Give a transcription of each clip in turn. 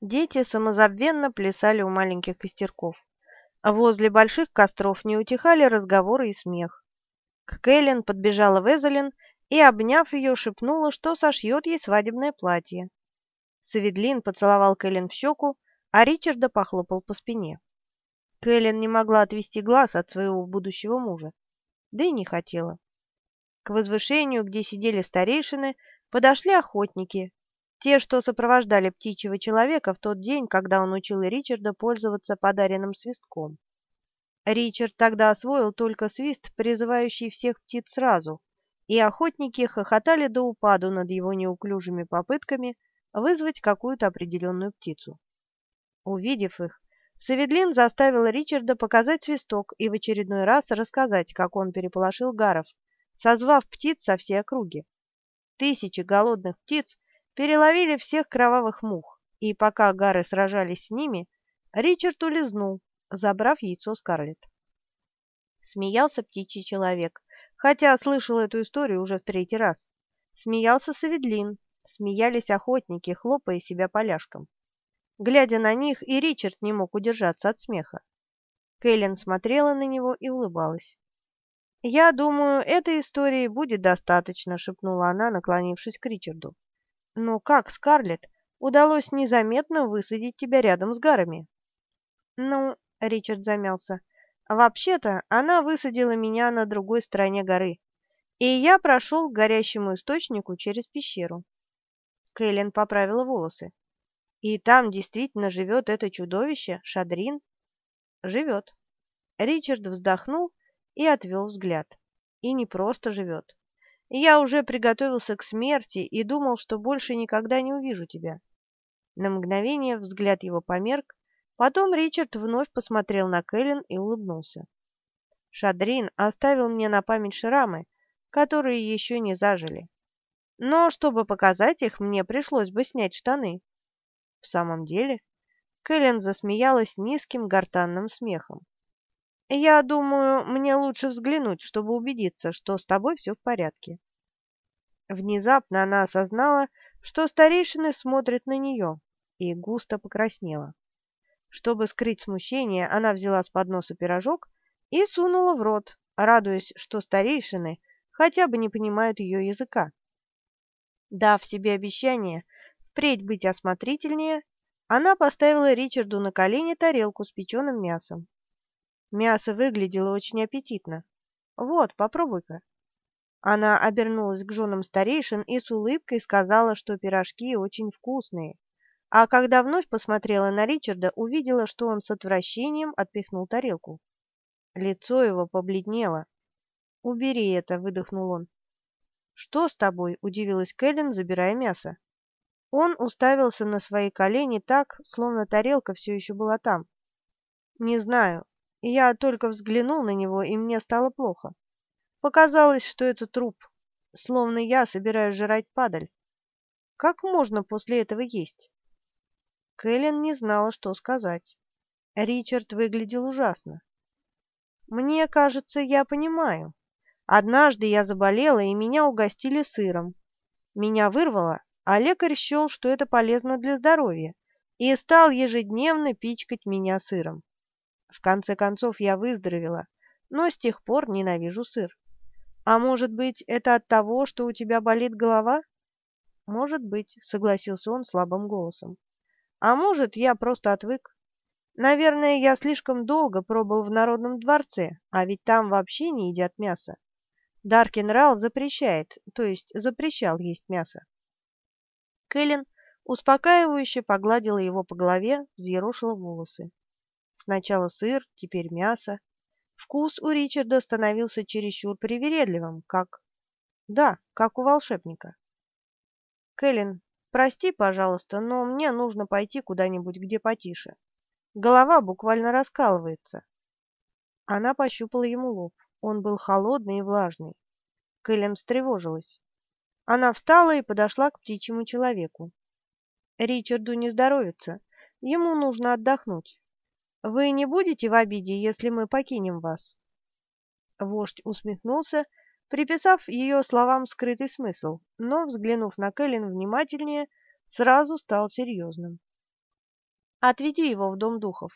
Дети самозабвенно плясали у маленьких костерков. А возле больших костров не утихали разговоры и смех. К Кэлен подбежала Везелин и, обняв ее, шепнула, что сошьет ей свадебное платье. Саведлин поцеловал Кэлен в щеку, а Ричарда похлопал по спине. Кэлен не могла отвести глаз от своего будущего мужа, да и не хотела. К возвышению, где сидели старейшины, подошли охотники, те, что сопровождали птичьего человека в тот день, когда он учил Ричарда пользоваться подаренным свистком. Ричард тогда освоил только свист, призывающий всех птиц сразу, и охотники хохотали до упаду над его неуклюжими попытками вызвать какую-то определенную птицу. Увидев их, Саведлин заставил Ричарда показать свисток и в очередной раз рассказать, как он переполошил гаров, созвав птиц со всей округи. Тысячи голодных птиц переловили всех кровавых мух, и пока гары сражались с ними, Ричард улизнул, забрав яйцо Скарлетт. Смеялся птичий человек, хотя слышал эту историю уже в третий раз. Смеялся Саведлин, смеялись охотники, хлопая себя поляшком. Глядя на них, и Ричард не мог удержаться от смеха. Кэлен смотрела на него и улыбалась. «Я думаю, этой истории будет достаточно», — шепнула она, наклонившись к Ричарду. Но как, Скарлетт, удалось незаметно высадить тебя рядом с гарами? Ну, Ричард замялся. Вообще-то она высадила меня на другой стороне горы, и я прошел к горящему источнику через пещеру. Кэлен поправила волосы. И там действительно живет это чудовище, Шадрин? Живет. Ричард вздохнул и отвел взгляд. И не просто живет. Я уже приготовился к смерти и думал, что больше никогда не увижу тебя. На мгновение взгляд его померк, потом Ричард вновь посмотрел на Кэлен и улыбнулся. Шадрин оставил мне на память шрамы, которые еще не зажили. Но чтобы показать их, мне пришлось бы снять штаны. В самом деле, Кэлен засмеялась низким гортанным смехом. Я думаю, мне лучше взглянуть, чтобы убедиться, что с тобой все в порядке. Внезапно она осознала, что старейшины смотрят на нее, и густо покраснела. Чтобы скрыть смущение, она взяла с подноса пирожок и сунула в рот, радуясь, что старейшины хотя бы не понимают ее языка. Дав себе обещание впредь быть осмотрительнее, она поставила Ричарду на колени тарелку с печеным мясом. Мясо выглядело очень аппетитно. Вот, попробуй-ка. Она обернулась к женам старейшин и с улыбкой сказала, что пирожки очень вкусные. А когда вновь посмотрела на Ричарда, увидела, что он с отвращением отпихнул тарелку. Лицо его побледнело. «Убери это», — выдохнул он. «Что с тобой?» — удивилась Кэлен, забирая мясо. Он уставился на свои колени так, словно тарелка все еще была там. «Не знаю. Я только взглянул на него, и мне стало плохо. Показалось, что это труп, словно я собираюсь жрать падаль. Как можно после этого есть?» Кэлен не знала, что сказать. Ричард выглядел ужасно. «Мне кажется, я понимаю. Однажды я заболела, и меня угостили сыром. Меня вырвало, а лекарь счел, что это полезно для здоровья, и стал ежедневно пичкать меня сыром. В конце концов я выздоровела, но с тех пор ненавижу сыр. А может быть, это от того, что у тебя болит голова? Может быть, согласился он слабым голосом. А может, я просто отвык. Наверное, я слишком долго пробыл в Народном дворце, а ведь там вообще не едят мясо. Даркин Рал запрещает, то есть запрещал есть мясо. Кэлен успокаивающе погладила его по голове, взъерошила волосы. Сначала сыр, теперь мясо. Вкус у Ричарда становился чересчур привередливым, как... Да, как у волшебника. Кэлен, прости, пожалуйста, но мне нужно пойти куда-нибудь, где потише. Голова буквально раскалывается. Она пощупала ему лоб. Он был холодный и влажный. Кэлен встревожилась. Она встала и подошла к птичьему человеку. Ричарду не здоровится. Ему нужно отдохнуть. Вы не будете в обиде, если мы покинем вас?» Вождь усмехнулся, приписав ее словам скрытый смысл, но, взглянув на Кэлен внимательнее, сразу стал серьезным. Отведи его в дом духов.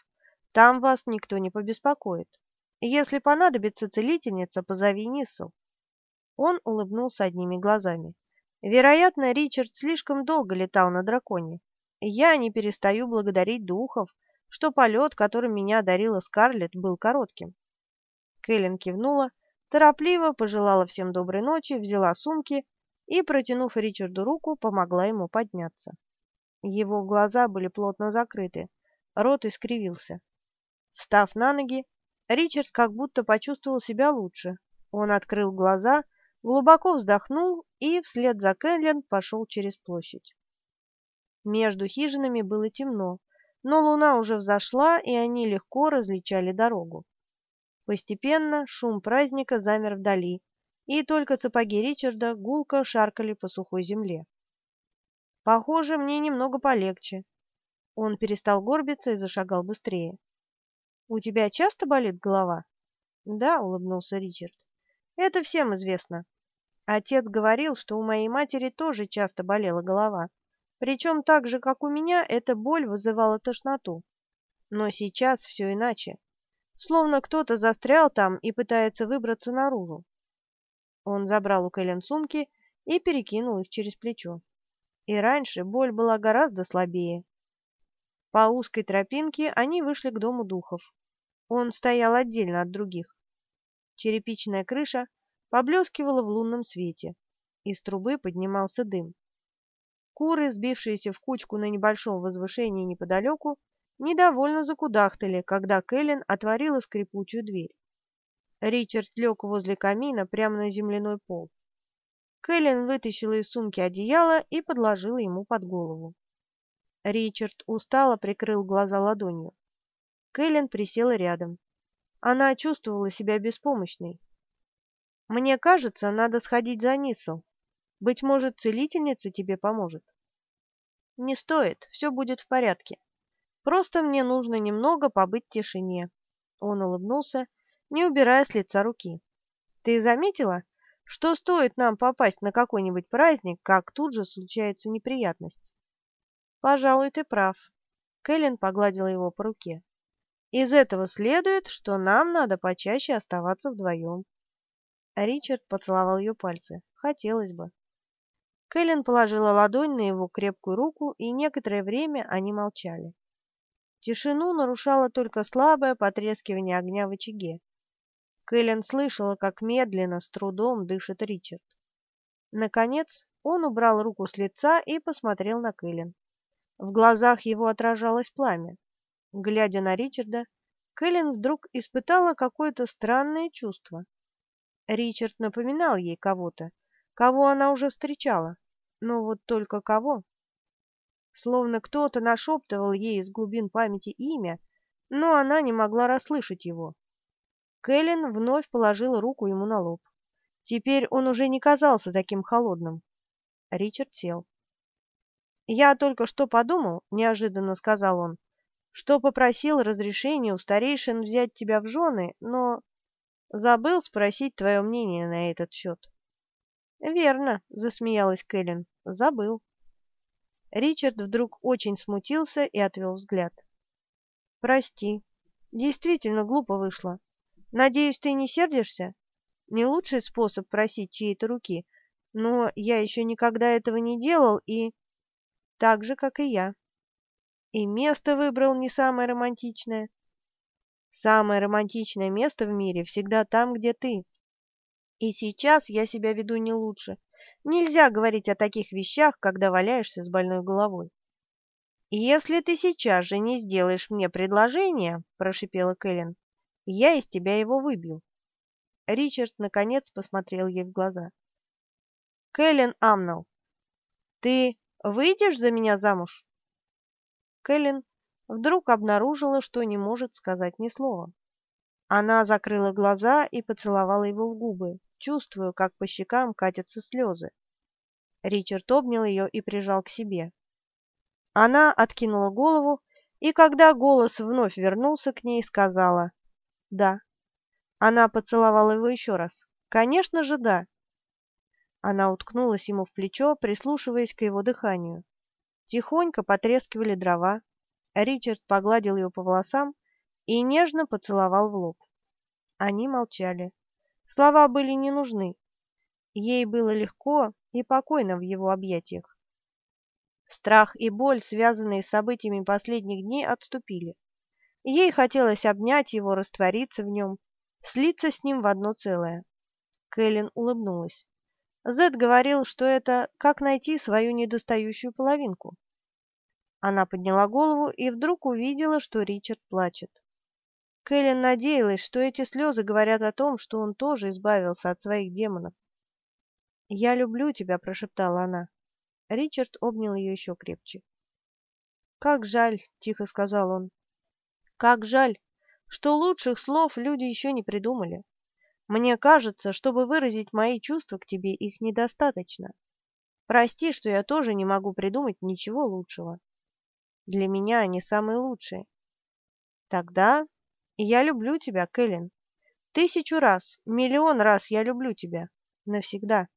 Там вас никто не побеспокоит. Если понадобится целительница, позови Ниссел». Он улыбнулся одними глазами. Вероятно, Ричард слишком долго летал на драконе. Я не перестаю благодарить духов, что полет, которым меня одарила Скарлетт, был коротким. Кэлен кивнула, торопливо пожелала всем доброй ночи, взяла сумки и, протянув Ричарду руку, помогла ему подняться. Его глаза были плотно закрыты, рот искривился. Встав на ноги, Ричард как будто почувствовал себя лучше. Он открыл глаза глубоко вздохнул и вслед за Кэлен пошел через площадь. Между хижинами было темно, но луна уже взошла, и они легко различали дорогу. Постепенно шум праздника замер вдали, и только сапоги Ричарда гулко шаркали по сухой земле. «Похоже, мне немного полегче». Он перестал горбиться и зашагал быстрее. «У тебя часто болит голова?» «Да», — улыбнулся Ричард. «Это всем известно. Отец говорил, что у моей матери тоже часто болела голова. Причем так же, как у меня, эта боль вызывала тошноту. Но сейчас все иначе. Словно кто-то застрял там и пытается выбраться наружу. Он забрал у Кэлен сумки и перекинул их через плечо. И раньше боль была гораздо слабее. По узкой тропинке они вышли к дому духов. Он стоял отдельно от других. Черепичная крыша поблескивала в лунном свете. Из трубы поднимался дым. Куры, сбившиеся в кучку на небольшом возвышении неподалеку, недовольно закудахтали, когда Кэлен отворила скрипучую дверь. Ричард лег возле камина прямо на земляной пол. Кэлен вытащила из сумки одеяло и подложила ему под голову. Ричард устало прикрыл глаза ладонью. Кэлен присела рядом. Она чувствовала себя беспомощной. Мне кажется, надо сходить за Нисел. Быть может, целительница тебе поможет. Не стоит, все будет в порядке. Просто мне нужно немного побыть в тишине. Он улыбнулся, не убирая с лица руки. Ты заметила, что стоит нам попасть на какой-нибудь праздник, как тут же случается неприятность? Пожалуй, ты прав. Кэлен погладила его по руке. Из этого следует, что нам надо почаще оставаться вдвоем. Ричард поцеловал ее пальцы. Хотелось бы. Кэлен положила ладонь на его крепкую руку, и некоторое время они молчали. Тишину нарушало только слабое потрескивание огня в очаге. Кэлен слышала, как медленно, с трудом дышит Ричард. Наконец он убрал руку с лица и посмотрел на Кэлен. В глазах его отражалось пламя. Глядя на Ричарда, Кэлен вдруг испытала какое-то странное чувство. Ричард напоминал ей кого-то, кого она уже встречала, но вот только кого. Словно кто-то нашептывал ей из глубин памяти имя, но она не могла расслышать его. Кэлен вновь положила руку ему на лоб. Теперь он уже не казался таким холодным. Ричард сел. «Я только что подумал», — неожиданно сказал он, — «что попросил разрешения у старейшин взять тебя в жены, но Забыл спросить твое мнение на этот счет. Верно, засмеялась Кэлен. Забыл. Ричард вдруг очень смутился и отвел взгляд. Прости. Действительно глупо вышло. Надеюсь, ты не сердишься? Не лучший способ просить чьей-то руки, но я еще никогда этого не делал и... Так же, как и я. И место выбрал не самое романтичное. Самое романтичное место в мире всегда там, где ты. И сейчас я себя веду не лучше. Нельзя говорить о таких вещах, когда валяешься с больной головой. «Если ты сейчас же не сделаешь мне предложение, — прошипела Кэлен, — я из тебя его выбью». Ричард, наконец, посмотрел ей в глаза. «Кэлен Амнел, ты выйдешь за меня замуж?» Кэлен вдруг обнаружила, что не может сказать ни слова. Она закрыла глаза и поцеловала его в губы, чувствуя, как по щекам катятся слезы. Ричард обнял ее и прижал к себе. Она откинула голову, и когда голос вновь вернулся к ней, сказала «Да». Она поцеловала его еще раз. «Конечно же, да». Она уткнулась ему в плечо, прислушиваясь к его дыханию. Тихонько потрескивали дрова, Ричард погладил ее по волосам и нежно поцеловал в лоб. Они молчали. Слова были не нужны. Ей было легко и покойно в его объятиях. Страх и боль, связанные с событиями последних дней, отступили. Ей хотелось обнять его, раствориться в нем, слиться с ним в одно целое. Кэлен улыбнулась. Зед говорил, что это как найти свою недостающую половинку. Она подняла голову и вдруг увидела, что Ричард плачет. Кэлен надеялась, что эти слезы говорят о том, что он тоже избавился от своих демонов. «Я люблю тебя», — прошептала она. Ричард обнял ее еще крепче. «Как жаль», — тихо сказал он. «Как жаль, что лучших слов люди еще не придумали. Мне кажется, чтобы выразить мои чувства к тебе, их недостаточно. Прости, что я тоже не могу придумать ничего лучшего. Для меня они самые лучшие. Тогда я люблю тебя, Кэлен. Тысячу раз, миллион раз я люблю тебя. Навсегда.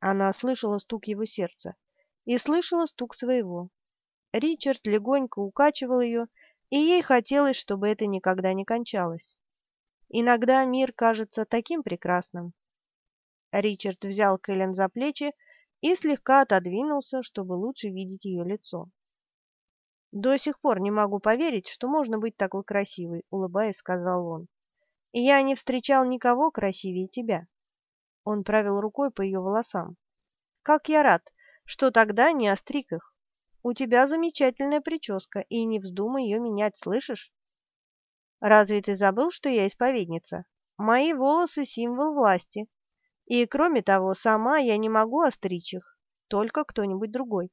Она слышала стук его сердца и слышала стук своего. Ричард легонько укачивал ее, и ей хотелось, чтобы это никогда не кончалось. Иногда мир кажется таким прекрасным. Ричард взял Кэлен за плечи и слегка отодвинулся, чтобы лучше видеть ее лицо. «До сих пор не могу поверить, что можно быть такой красивой», — улыбаясь, сказал он. «Я не встречал никого красивее тебя». Он правил рукой по ее волосам. «Как я рад, что тогда не остриг их. У тебя замечательная прическа, и не вздумай ее менять, слышишь?» «Разве ты забыл, что я исповедница? Мои волосы — символ власти. И, кроме того, сама я не могу остричь их, только кто-нибудь другой».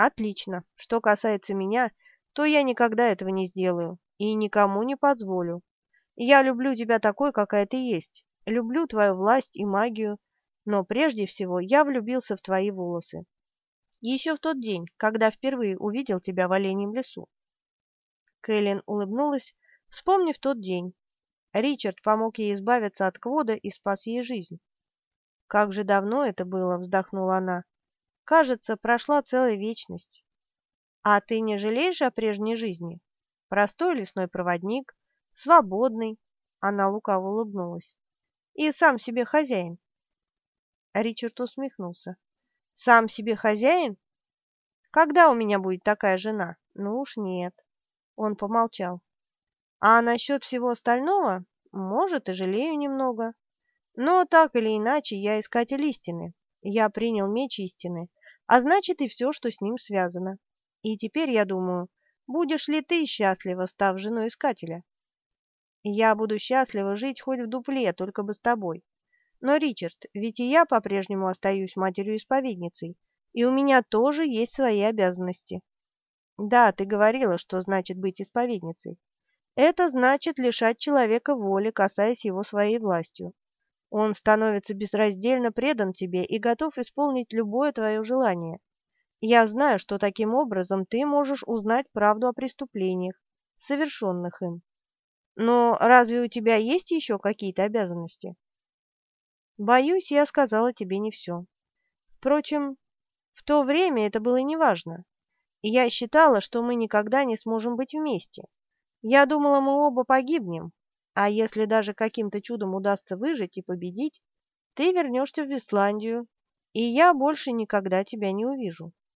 «Отлично. Что касается меня, то я никогда этого не сделаю и никому не позволю. Я люблю тебя такой, какая ты есть, люблю твою власть и магию, но прежде всего я влюбился в твои волосы. Еще в тот день, когда впервые увидел тебя в оленьем лесу. Кэлен улыбнулась, вспомнив тот день. Ричард помог ей избавиться от Квода и спас ей жизнь. «Как же давно это было!» — вздохнула она. «Кажется, прошла целая вечность. А ты не жалеешь о прежней жизни? Простой лесной проводник, свободный». Она лукаво улыбнулась и сам себе хозяин. Ричард усмехнулся. Сам себе хозяин? Когда у меня будет такая жена? Ну уж нет. Он помолчал. А насчет всего остального, может, и жалею немного. Но так или иначе, я искатель истины. Я принял меч истины, а значит и все, что с ним связано. И теперь я думаю, будешь ли ты счастлива, став женой искателя? Я буду счастлива жить хоть в дупле, только бы с тобой. Но, Ричард, ведь и я по-прежнему остаюсь матерью-исповедницей, и у меня тоже есть свои обязанности. Да, ты говорила, что значит быть исповедницей. Это значит лишать человека воли, касаясь его своей властью. Он становится безраздельно предан тебе и готов исполнить любое твое желание. Я знаю, что таким образом ты можешь узнать правду о преступлениях, совершенных им. Но разве у тебя есть еще какие-то обязанности? Боюсь, я сказала тебе не все. Впрочем, в то время это было неважно. Я считала, что мы никогда не сможем быть вместе. Я думала, мы оба погибнем, а если даже каким-то чудом удастся выжить и победить, ты вернешься в Исландию, и я больше никогда тебя не увижу.